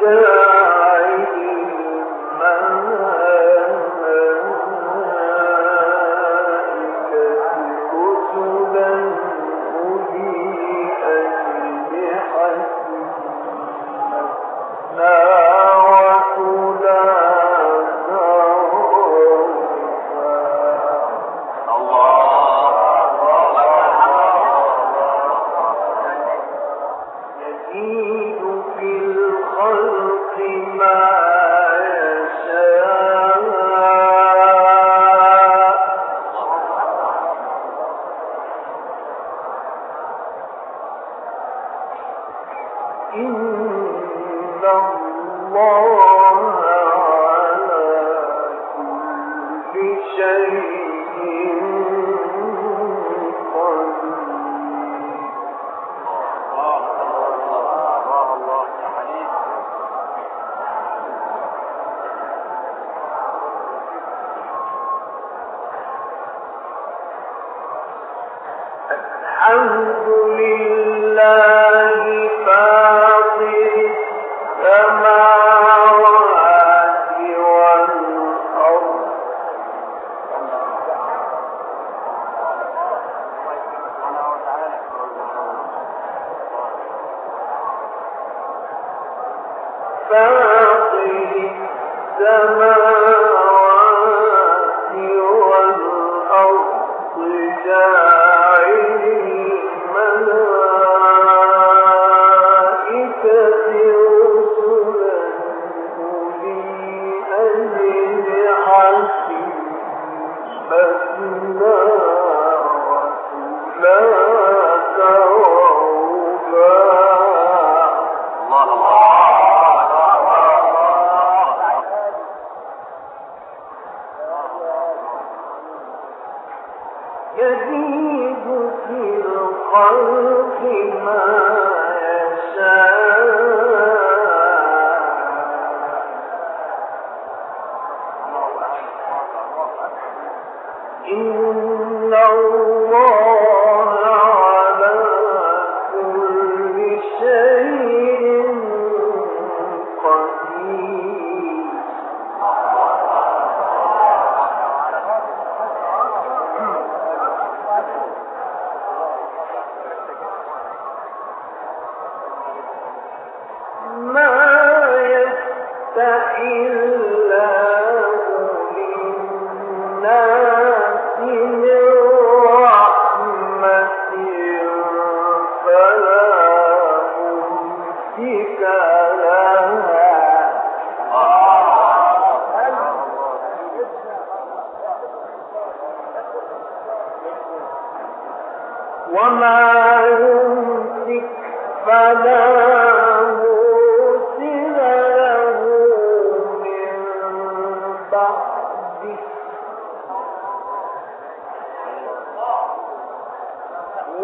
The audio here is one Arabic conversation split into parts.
جاء إن الله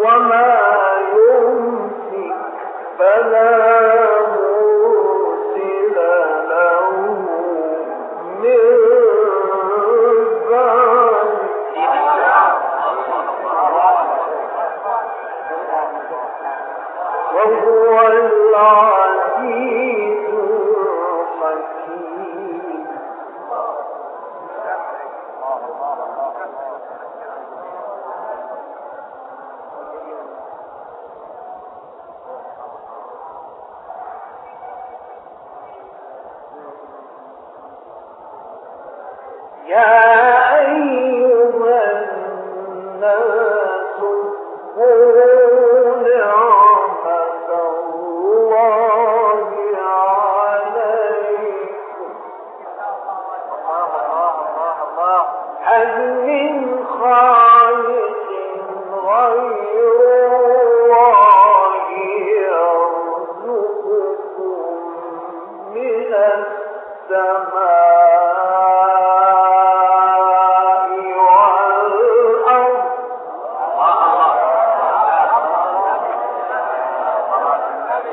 وما يمسك فلا Yeah.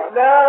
فلا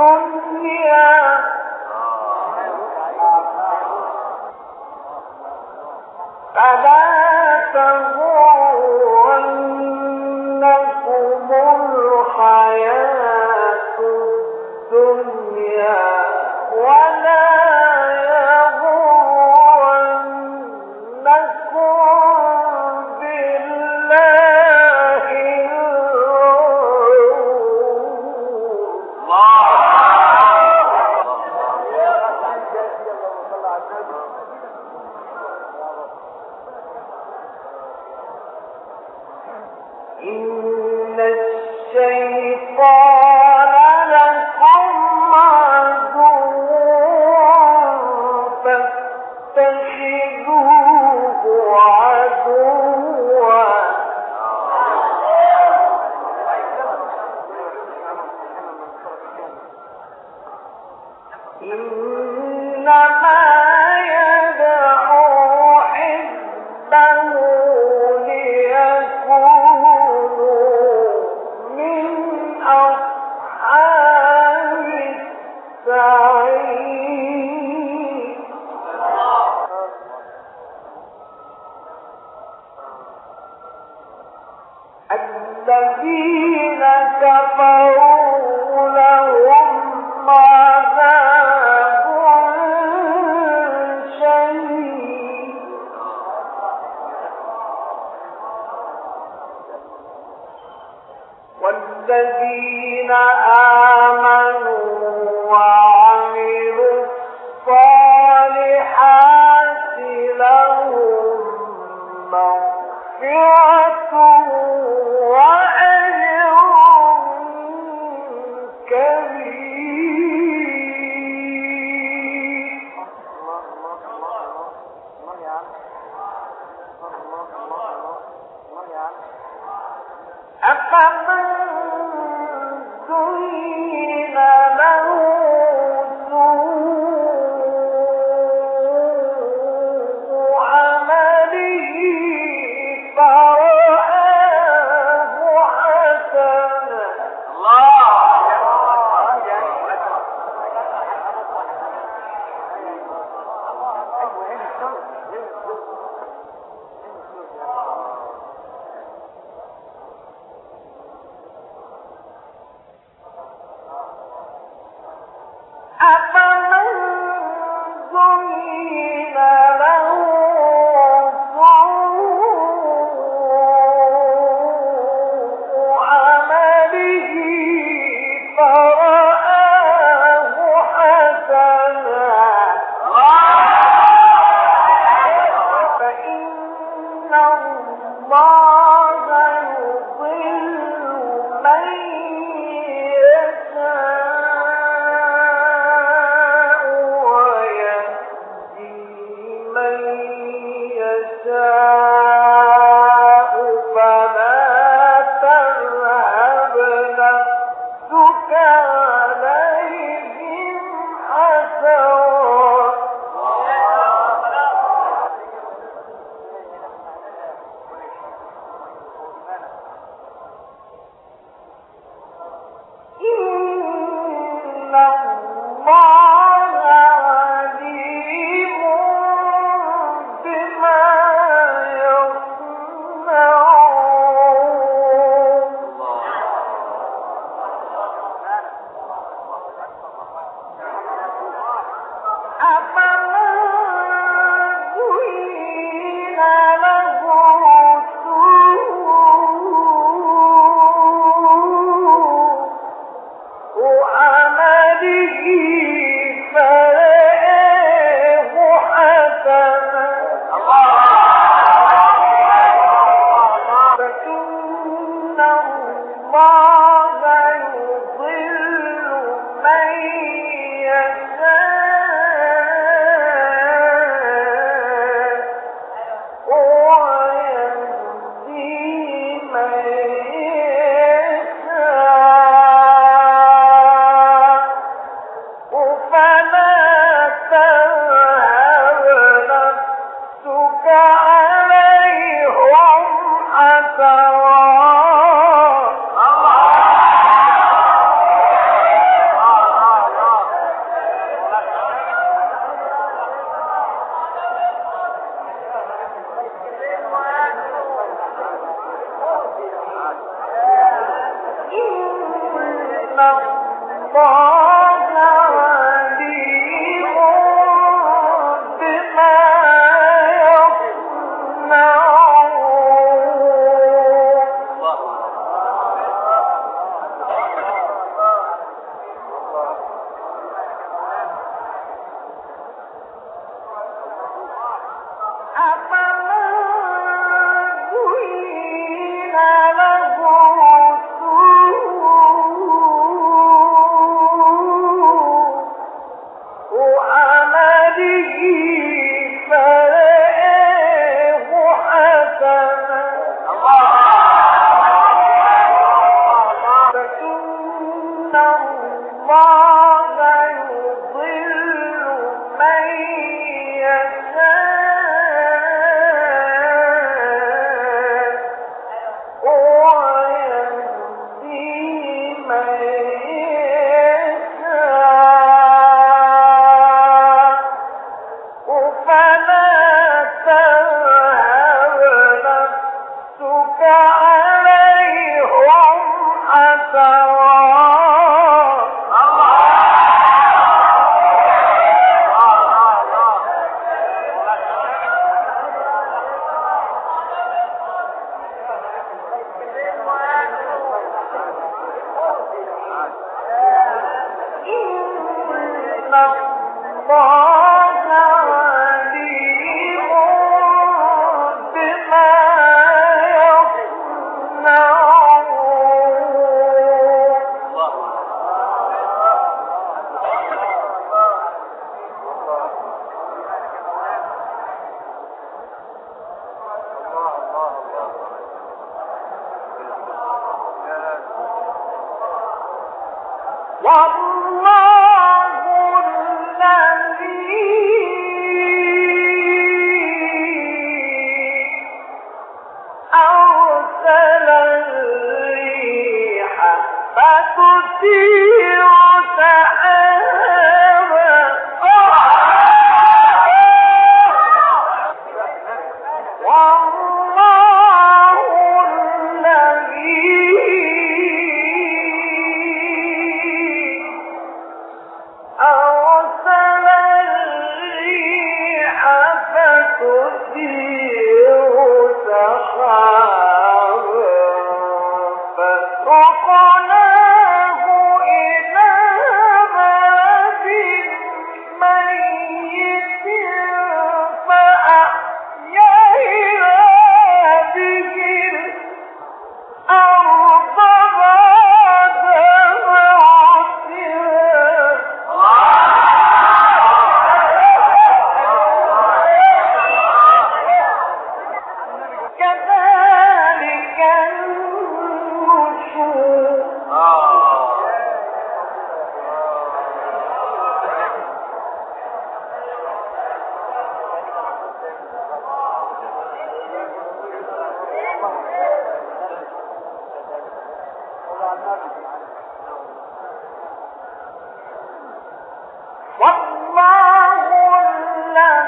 الدنيا. فلا تموت الشيطان الذين كفروا الله والله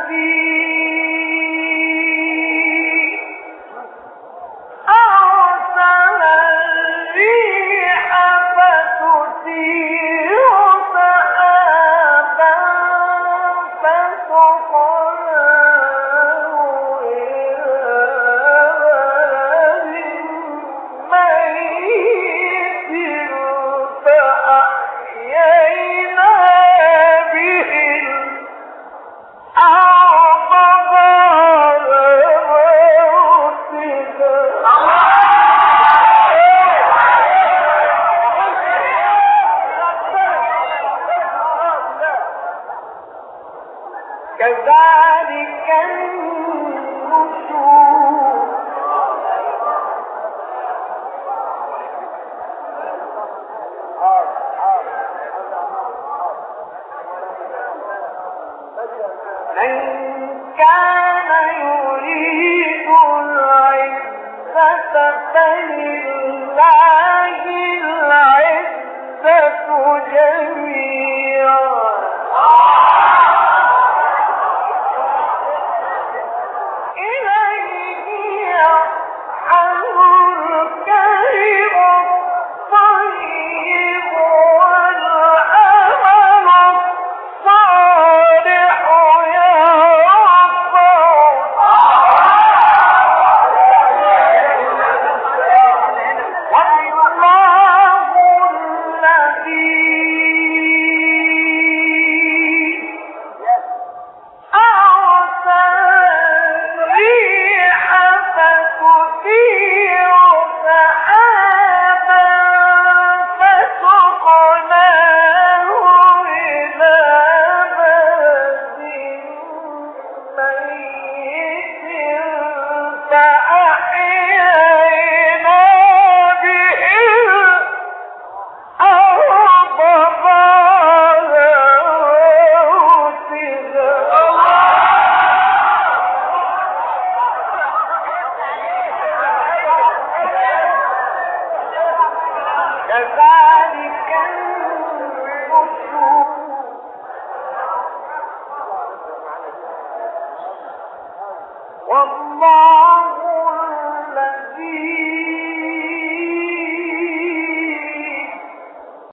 الذي